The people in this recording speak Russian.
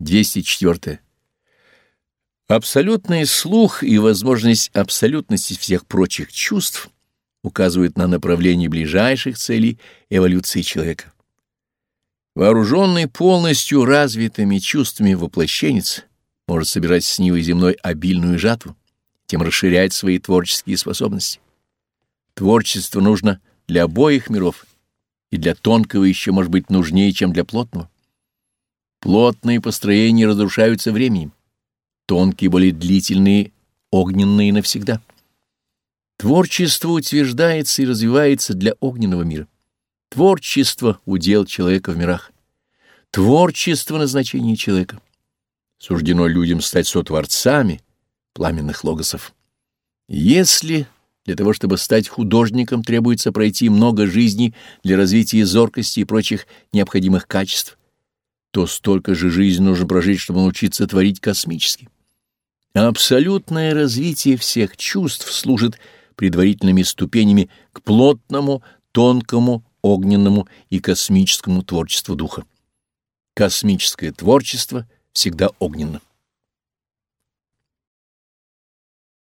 204. Абсолютный слух и возможность абсолютности всех прочих чувств указывают на направление ближайших целей эволюции человека. Вооруженный полностью развитыми чувствами воплощенец может собирать с нивой земной обильную жатву, тем расширять свои творческие способности. Творчество нужно для обоих миров, и для тонкого еще может быть нужнее, чем для плотного. Плотные построения разрушаются временем, тонкие, более длительные, огненные навсегда. Творчество утверждается и развивается для огненного мира. Творчество — удел человека в мирах. Творчество — назначение человека. Суждено людям стать сотворцами пламенных логосов. Если для того, чтобы стать художником, требуется пройти много жизней для развития зоркости и прочих необходимых качеств, то столько же жизни нужно прожить, чтобы научиться творить космически. Абсолютное развитие всех чувств служит предварительными ступенями к плотному, тонкому, огненному и космическому творчеству духа. Космическое творчество всегда огненно.